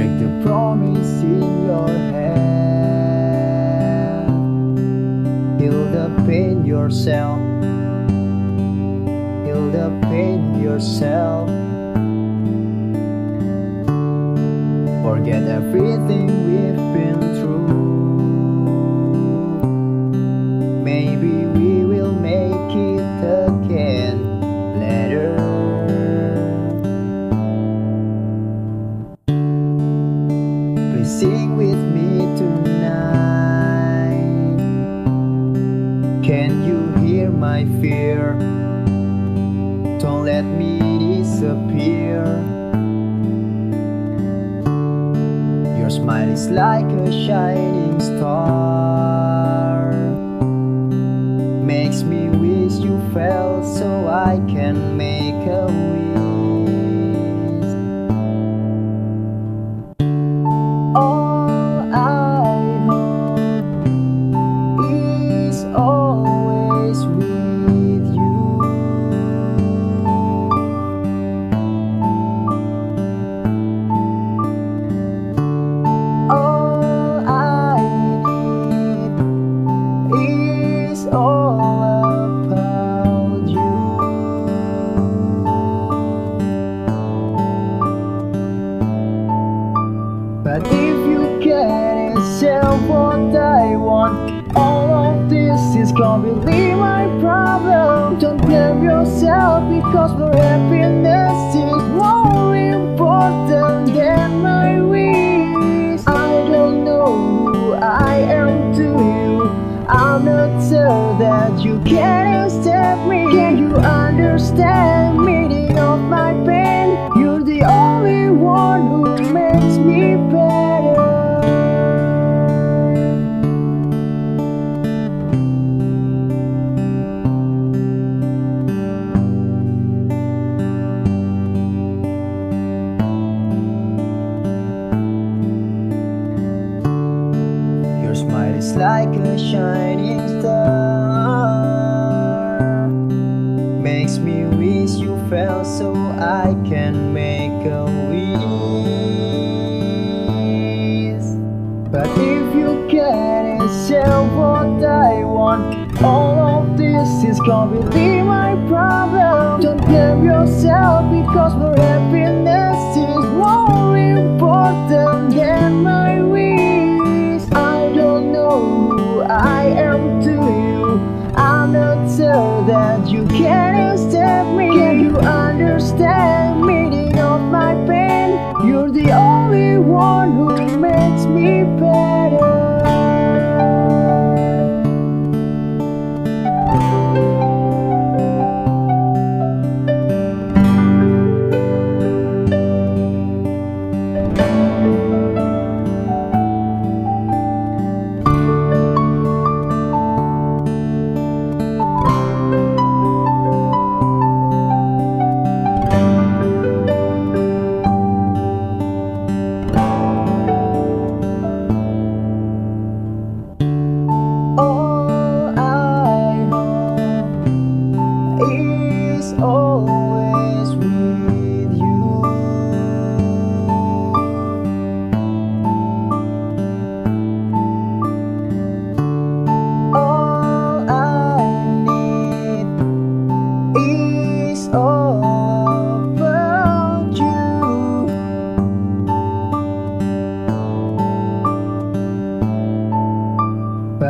break the promise in your hand. Heal the pain yourself. Heal the pain yourself. Forget everything we've been. My fear? Don't let me disappear. Your smile is like a shining star. Makes me wish you fell so I can make a what I want, all of this is gonna be my problem. Don't blame yourself because my happiness Is like a shining star. Makes me wish you fell so I can make a wish. But if you can't accept what I want, all of this is gonna be my problem. Don't blame yourself because my you can accept me. Can you understand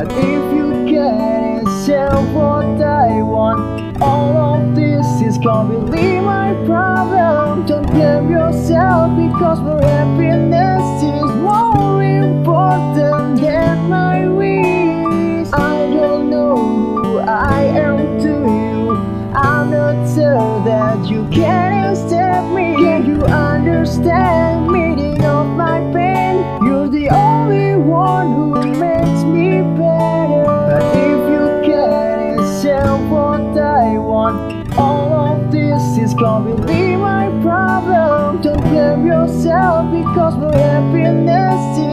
But if you Want, all of this is be my problem. Don't blame yourself because my happiness is